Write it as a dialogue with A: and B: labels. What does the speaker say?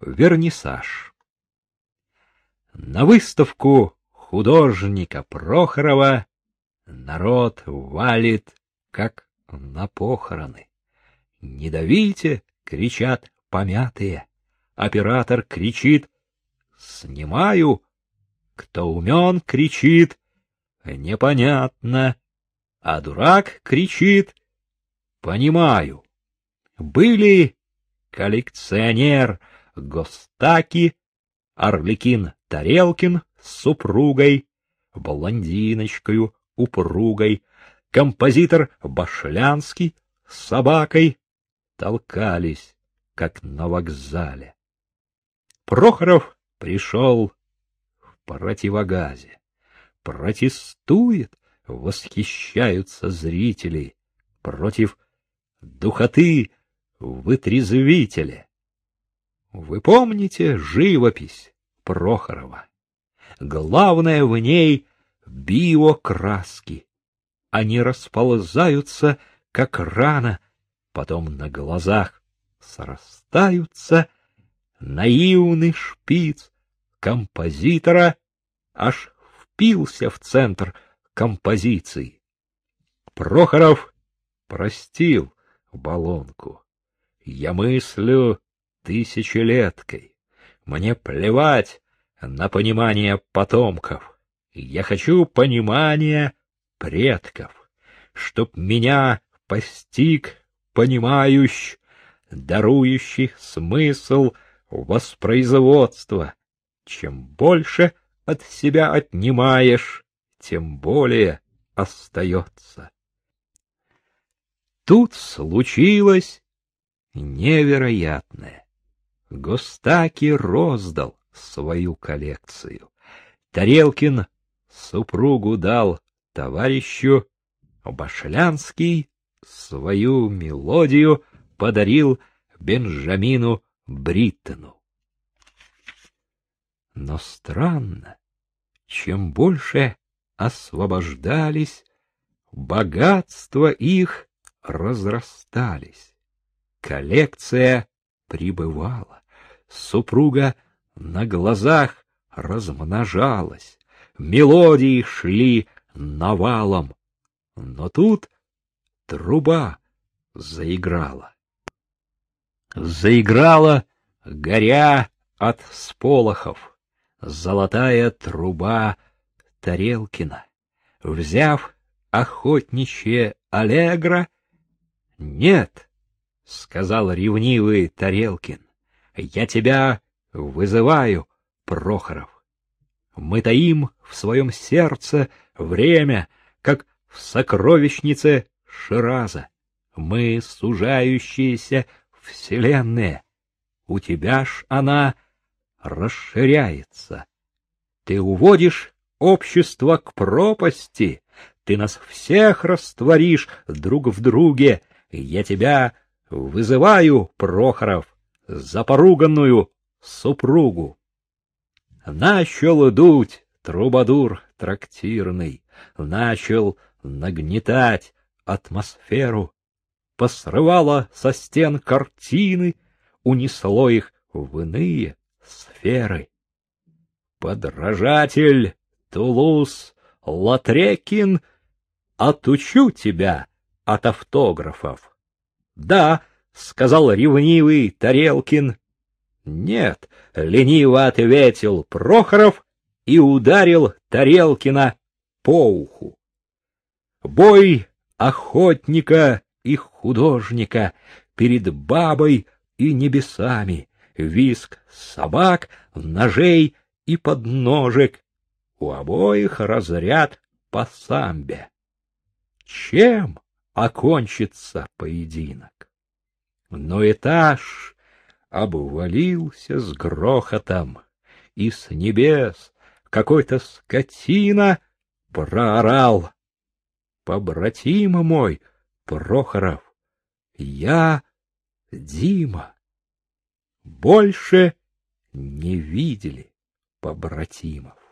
A: вернисаж. На выставку художника Прохорова народ валит, как на похороны. «Не давите!» — кричат помятые. Оператор кричит «Снимаю!» Кто умен, кричит «Непонятно!» А дурак кричит «Понимаю!» Были коллекционер Гостаки, Орликин Тарелкин с супругой, блондиночкою упругой, композитор Башлянский с собакой толкались, как на вокзале. Прохоров пришел в противогазе. Протестует, восхищаются зрители против духоты вытрезвителя. Вы помните живопись Прохорова? Главное в ней — биокраски. Они расползаются, как рана, потом на глазах срастаются. Наивный шпиц композитора аж впился в центр композиции. Прохоров простил баллонку. Я мыслю тысячелеткой. Мне плевать на понимание потомков. Я хочу понимания предков, чтоб меня постиг понимающий, дарующий смысл воспроизводства. Чем больше от себя отнимаешь, тем более остается. Тут случилось невероятное. Гостаки роздал свою коллекцию. Тарелкин супругу дал товарищу, Башлянский свою мелодию подарил Бенджамину Бриттону. Но странно, чем больше освобождались, богатства их разрастались. Коллекция прибывала, супруга на глазах размножалась, мелодии шли навалом. Но тут труба заиграла. Заиграла, горя от сполохов, золотая труба Тарелкина. Взяв охотничье аллегро, нет, — сказал ревнивый Тарелкин, — я тебя вызываю, Прохоров. Мы таим в своем сердце время, как в сокровищнице Шираза. Мы сужающиеся вселенные. У тебя ж она расширяется. Ты уводишь общество к пропасти, ты нас всех растворишь друг в друге. Я тебя вызываю, Прохоров, за поруганную супругу. Начал дуть трубадур трактирный, начал нагнетать атмосферу, посрывало со стен картины, унесло их в иные сферы. Подражатель Тулус Латрекин, отучу тебя от автографов. Да, сказал ревнивый Тарелкин. Нет, лениво ответил Прохоров и ударил Тарелкина по уху. Бой охотника и художника перед бабой и небесами, виск собак, ножей и подножек. У обоих разряд по самбе. Чем окончится поединок? Но этаж обвалился с грохотом, и с небес какой-то скотина проорал. Побратим мой, Прохоров, я Дима. Больше не видели побратимов.